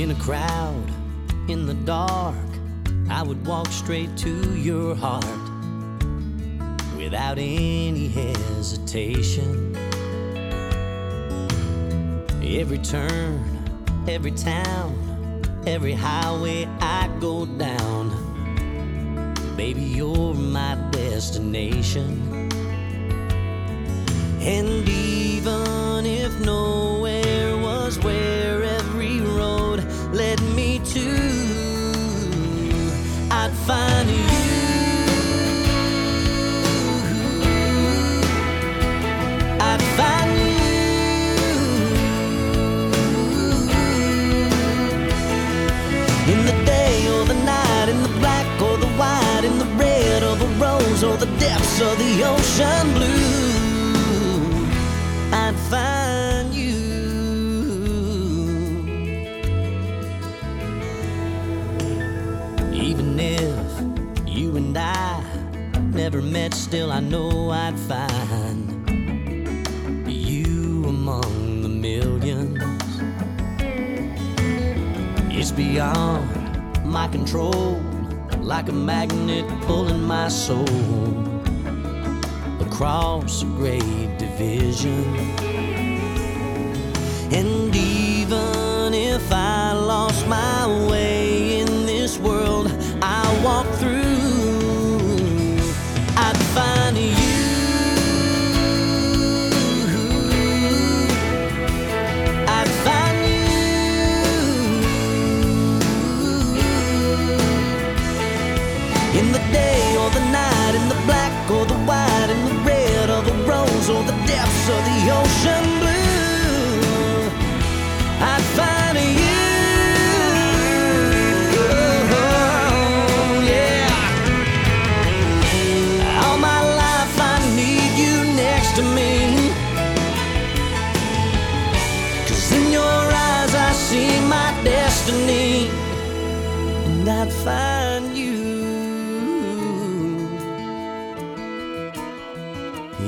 a crowd, in the dark, I would walk straight to your heart without any hesitation. Every turn, every town, every highway I go down, baby, you're my destination. And even I'd find you. I'd find you in the day or the night, in the black or the white, in the red rose or the depths of the ocean blue. If you and I never met, still I know I'd find you among the millions. It's beyond my control, like a magnet pulling my soul across a great division.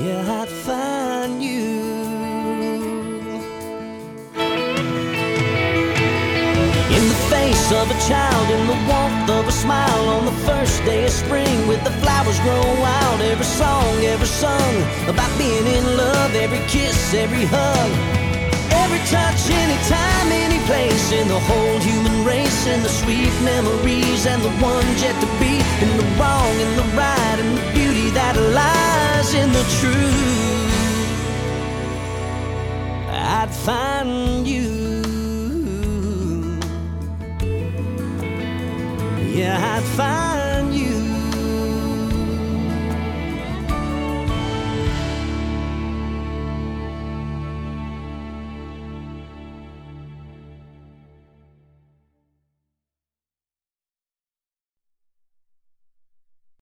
Yeah, I'd find you. In the face of a child, in the warmth of a smile, on the first day of spring, with the flowers grow wild. Every song ever sung about being in love, every kiss, every hug, every touch, anytime, any place, in the whole human race, in the sweet memories and the ones yet to be, in the wrong and the right, and the beauty that lies in the truth. I'd find you. Yeah, I'd find